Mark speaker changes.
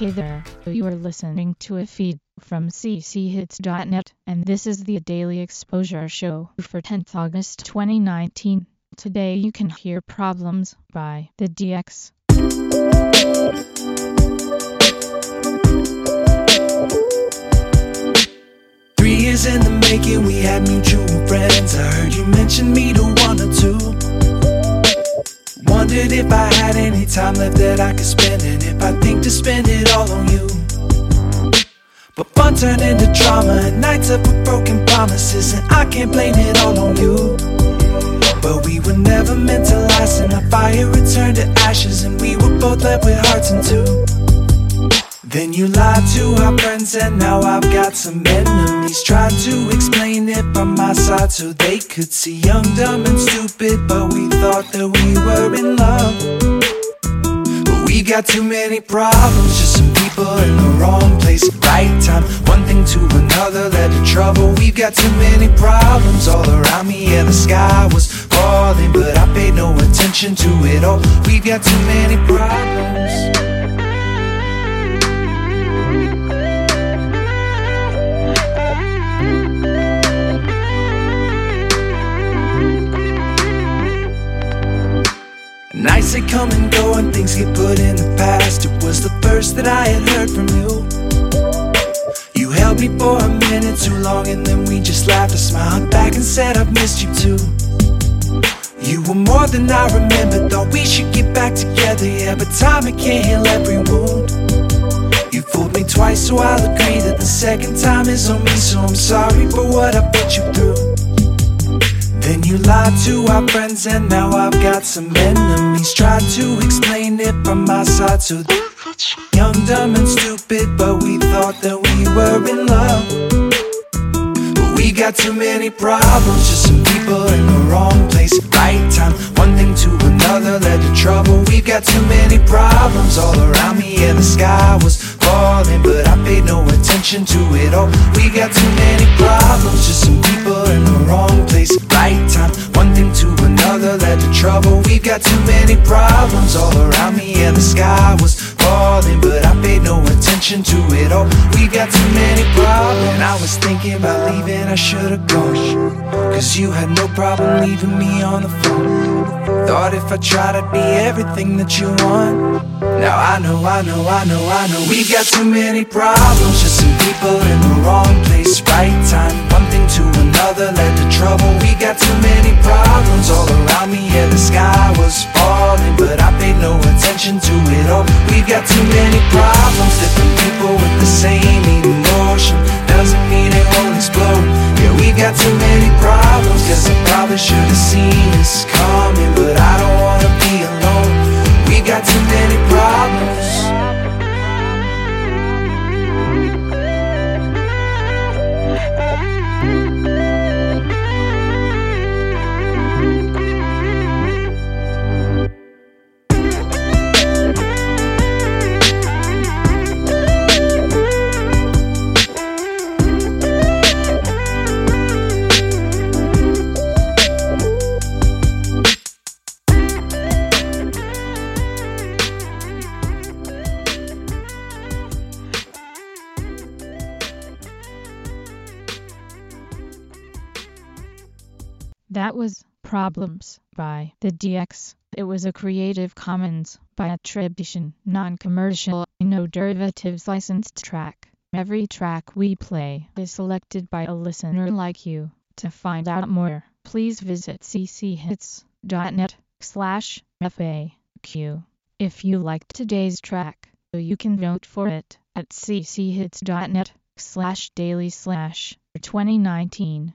Speaker 1: Hey there, you are listening to a feed from cchits.net, and this is the Daily Exposure Show for 10th August 2019. Today you can hear Problems by the DX.
Speaker 2: Three years in the making, we had mutual friends. I heard you mention me to any time left that I could spend, and if I think to spend it all on you. But fun turned into drama, and nights up with broken promises, and I can't blame it all on you. But we were never meant to last, and our fire returned to ashes, and we were both left with hearts in two. Then you lied to our friends, and now I've got some enemies. Tried to explain it from my side so they could see young, dumb, and stupid, but we thought that we were in got too many problems, just some people in the wrong place at right time. One thing to another led to trouble. We've got too many problems all around me, yeah, the sky was falling, but I paid no attention to it all. We've got too many problems. Nights that come and go and things get put in the past. It was the first that I had heard from you. You held me for a minute too long and then we just laughed. I smiled back and said I've missed you too. You were more than I remembered. Thought we should get back together, yeah, but time it can't heal every wound. You fooled me twice, so I'll agree that the second time is on me. So I'm sorry for what I put you through. Then you lied to our friends, and now I've got some enemies. Tried to explain it from my side, so young, dumb, and stupid, but we thought that we were in love. But we got too many problems, just some people in the wrong place right time. One thing to another led to trouble. We got too many problems all around me, yeah, the sky was falling, but I paid no attention to it all. We got too trouble. We got too many problems all around me, And the sky was falling, but I paid no attention to it all. We've got too many problems. And I was thinking about leaving, I should've gone. Cause you had no problem leaving me on the phone. Thought if I tried, I'd be everything that you want. Now I know, I know, I know, I know. We've got too many problems, just some people in the wrong place, right time. One thing to another led to trouble. We got too many problems all around me, yeah, the sky was falling, but I paid no attention to it all. We got too many problems, different people with the same emotion. Doesn't mean it won't explode. Yeah, we got too many problems, guess I probably should have seen this coming, but I don't wanna be alone. We got too many problems.
Speaker 1: That was Problems by the DX. It was a Creative Commons by attribution, non-commercial, no derivatives licensed track. Every track we play is selected by a listener like you. To find out more, please visit cchits.net slash FAQ. If you liked today's track, you can vote for it at cchits.net slash daily slash 2019